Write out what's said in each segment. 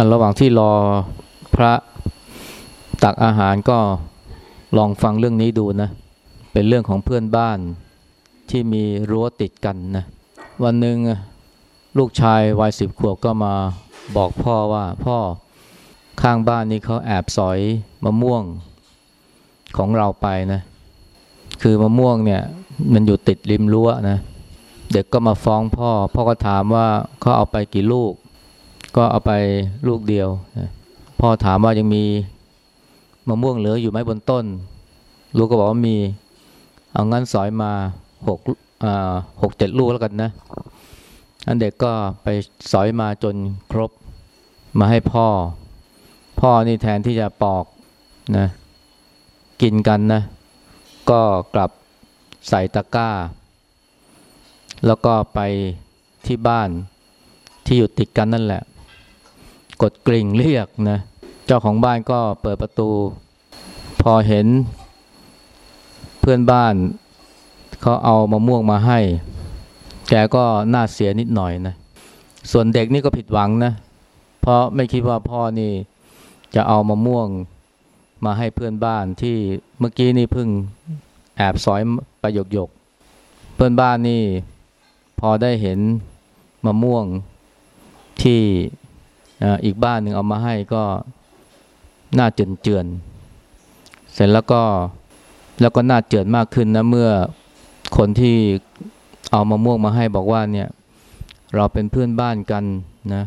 ะระหว่างที่รอพระตักอาหารก็ลองฟังเรื่องนี้ดูนะ เป็นเรื่องของเพื่อนบ้านที่มีรั้วติดกันนะ วันหนึ่งลูกชายวัยสิบขวบก็มาบอกพ่อว่าพ่อข้างบ้านนี้เขาแอบสอยมะม่วงของเราไปนะ คือมะม่วงเนี่ยมันอยู่ติดริมรั้วนะ เด็กก็มาฟ้องพ่อ พ่อก็ถามว่าเขาเอาไปกี่ลูก ก็เอาไปลูกเดียวพ่อถามว่ายังมีมะม่วงเหลืออยู่ไหมบนต้น ลูกก็บอกว่ามี เอางั้นสอยมาหกอ่าหกเจ็ดลูกแล้วกันนะอันเด็กก็ไปสอยมาจนครบมาให้พ่อ พ่อนี่แทนที่จะปอกนะกินกันนะ ก็กลับใส่ตะกร้า แล้วก็ไปที่บ้านที่อยู่ติดกันนั่นแหละ กดกริ่งเรียกนะเจ้าของบ้านก็เปิดประตู พอเห็นเพื่อนบ้านเขาเอามะม่วงมาให้ แกก็น่าเสียนิดหน่อยนะส่วนเด็กนี่ก็ผิดหวังนะ เพราะไม่คิดว่าพ่อนี่จะเอามะม่วงมาให้เพื่อนบ้านที่เมื่อกี้นี่เพิ่งแอบสอยไปหยกหยกๆเพื่อนบ้านนี่พอได้เห็นมะม่วงที่ อีกบ้านหนึ่งเอามาให้ก็หน่าเจือนเจือนเสร็จแล้วก็แล้วก็หน่าเจือนมากขึ้นนะเมื่อคนที่เอามะม่วงมาให้บอกว่าเนี่ยเราเป็นเพื่อนบ้านกันนะ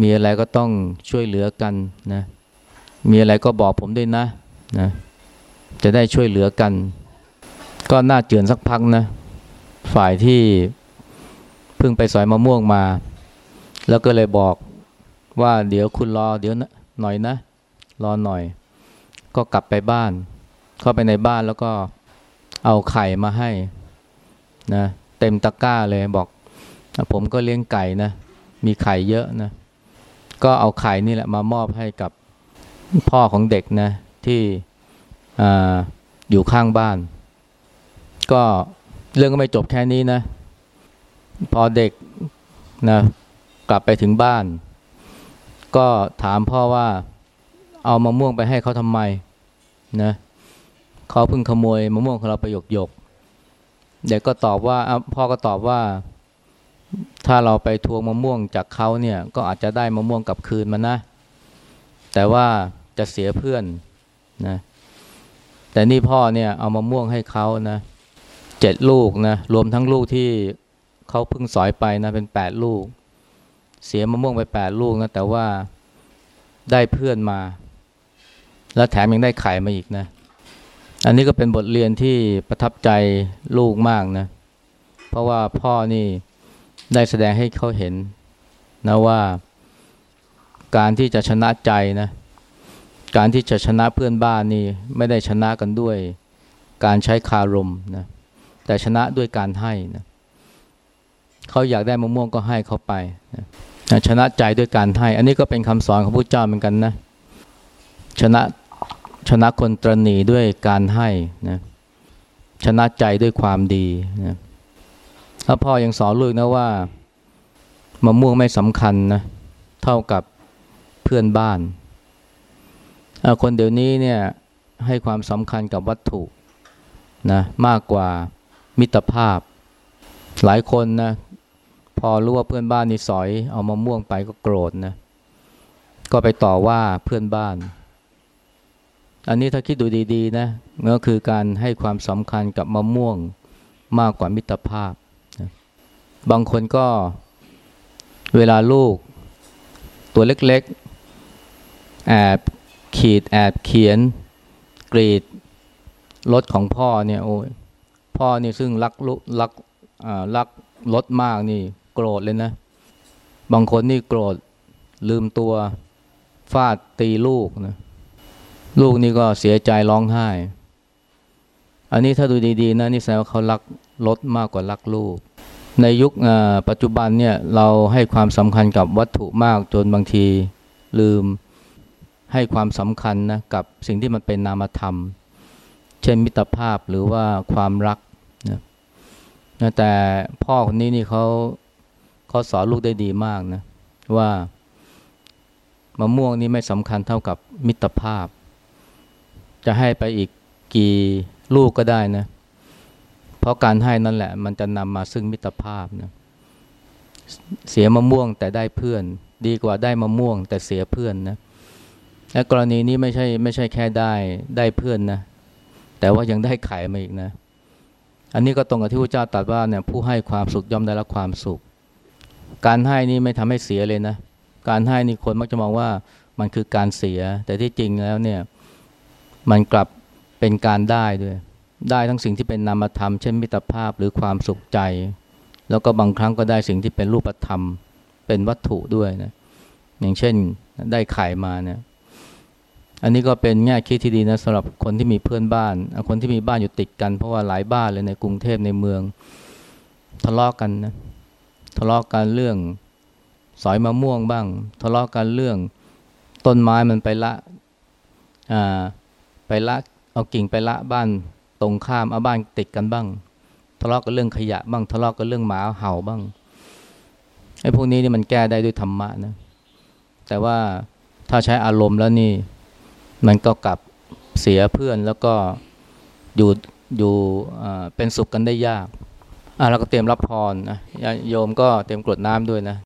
มีอะไรก็ต้องช่วยเหลือกันนะมีอะไรก็บอกผมด้วยนะนะจะได้ช่วยเหลือกัน ก็หน่าเจือนสักพักนะฝ่ายที่เพิ่งไปสอยมะม่วงมา แล้วก็เลยบอก ว่าเดี๋ยวคุณรอเดี๋ยวนะหน่อยนะ รอหน่อย ก็กลับไปบ้าน เข้าไปในบ้านแล้วก็เอาไข่มาให้นะเต็มตะกร้าเลยบอก ผมก็เลี้ยงไก่นะ มีไข่เยอะนะ ก็เอาไข่นี่แหละมามอบให้กับพ่อของเด็กนะที่ออยู่ข้างบ้าน ก็เรื่องก็ไม่จบแค่นี้นะ พอเด็กนะกลับไปถึงบ้าน ก็ถามพ่อว่าเอามะม่วงไปให้เขาทำไมนะเขาเพิ่งขโมยมะม่วงของเราไปหยกหยกเด็กก็ตอบว่าพ่อก็ตอบว่า ถ้าเราไปทวงมะม่วงจากเขาเนี่ยก็อาจจะได้มะม่วงกลับคืนมานะ แต่ว่าจะเสียเพื่อนนะแต่นี่พ่อเนี่ยเอามะม่วงให้เขานะเจ็ดลูกนะรวมทั้งลูกที่เขาเพิ่งสอยไปนะเป็นแปดลูก เสียมะม่วงไปแปดลูกนะแต่ว่าได้เพื่อนมา แล้วแถมยังได้ไข่มาอีกนะ อันนี้ก็เป็นบทเรียนที่ประทับใจลูกมากนะ เพราะว่าพ่อนี่ได้แสดงให้เขาเห็นนะว่าการที่จะชนะใจนะ การที่จะชนะเพื่อนบ้านนี่ไม่ได้ชนะกันด้วย การใช้คารมนะ แต่ชนะด้วยการให้นะเขาอยากได้มะม่วงก็ให้เขาไปนะ ชนะใจด้วยการให้ อันนี้ก็เป็นคำสอนของพระเจ้าเหมือนกันนะ ชนะชนะคนตรณีด้วยการให้นะชนะใจด้วยความดีนะแล้วพ่อยังสอนลูกนะว่ามะม่วงไม่สำคัญนะเท่ากับเพื่อนบ้าน คนเดี๋ยวนี้เนี่ยให้ความสำคัญกับวัตถุนะมากกว่ามิตรภาพ หลายคนนะ พอรู้ว่าเพื่อนบ้านนี่สอยเอามะม่วงไปก็โกรธนะ ก็ไปต่อว่าเพื่อนบ้าน อันนี้ถ้าคิดดูดีๆนะก็คือการให้ความสำคัญกับมะม่วงมากกว่ามิตรภาพนะบางคนก็เวลาลูก ตัวเล็กๆ แอบขีดแอบเขียน กรีดรถของพ่อเนี่ยโอ้ยพ่อนี่ซึ่งรักลุรักรักรถมากนี่ โกรธเลยนะ บางคนนี่โกรธลืมตัวฟาดตีลูกนะ ลูกนี่ก็เสียใจร้องไห้ อันนี้ถ้าดูดีๆนะนี่แสดงว่าเขารักรถมากกว่ารักลูก ในยุคปัจจุบันเนี่ยเราให้ความสำคัญกับวัตถุมากจนบางทีลืมให้ความสำคัญนะกับสิ่งที่มันเป็นนามธรรม เช่นมิตรภาพหรือว่าความรักนะนะแต่พ่อคนนี้นี่เขา เขาสอนลูกได้ดีมากนะว่ามะม่วงนี่ไม่สำคัญเท่ากับมิตรภาพ จะให้ไปอีกกี่ลูกก็ได้นะ เพราะการให้นั่นแหละ มันจะนำมาซึ่งมิตรภาพนะเสียมะม่วงแต่ได้เพื่อน ดีกว่าได้มะม่วง แต่เสียเพื่อนนะและกรณีนี้ไม่ใช่ไม่ใช่แค่ได้ได้เพื่อนนะ แต่ว่ายังได้ไข่มาอีกนะ อันนี้ก็ตรงกับที่พระเจ้าตรัสว่าเนี่ยผู้ให้ความสุขย่อมได้รับความสุข การให้นี่ไม่ทำให้เสียเลยนะ การให้นี่คนมักจะมองว่ามันคือการเสีย แต่ที่จริงแล้วเนี่ยมันกลับเป็นการได้ด้วย ได้ทั้งสิ่งที่เป็นนามธรรม เช่นมิตรภาพหรือความสุขใจ แล้วก็บางครั้งก็ได้สิ่งที่เป็นรูปธรรม เป็นวัตถุด้วยนะ อย่างเช่นได้ไข่มาเนี่ยอันนี้ก็เป็นแง่คิดที่ดีนะสำหรับคนที่มีเพื่อนบ้าน คนที่มีบ้านอยู่ติดกันเพราะว่าหลายบ้านเลยในกรุงเทพในเมืองทะเลาะกันนะ ทะเลาะกันเรื่องสอยมะม่วงบ้าง ทะเลาะกันเรื่องต้นไม้มันไปละอ่าไปละเอากิ่งไปละบ้านตรงข้ามเอาบ้านติดกันบ้าง ทะเลาะกันเรื่องขยะบ้าง ทะเลาะกันเรื่องหมาเห่าบ้างไอ้พวกนี้นี่มันแก้ได้ด้วยธรรมะนะแต่ว่าถ้าใช้อารมณ์แล้วนี่ มันก็กลับเสียเพื่อนแล้วก็อยู่อยู่เป็นสุขกันได้ยาก อะเราก็เตรียมรับพรนะโยมก็เตรียมกรวดน้ำด้วยนะ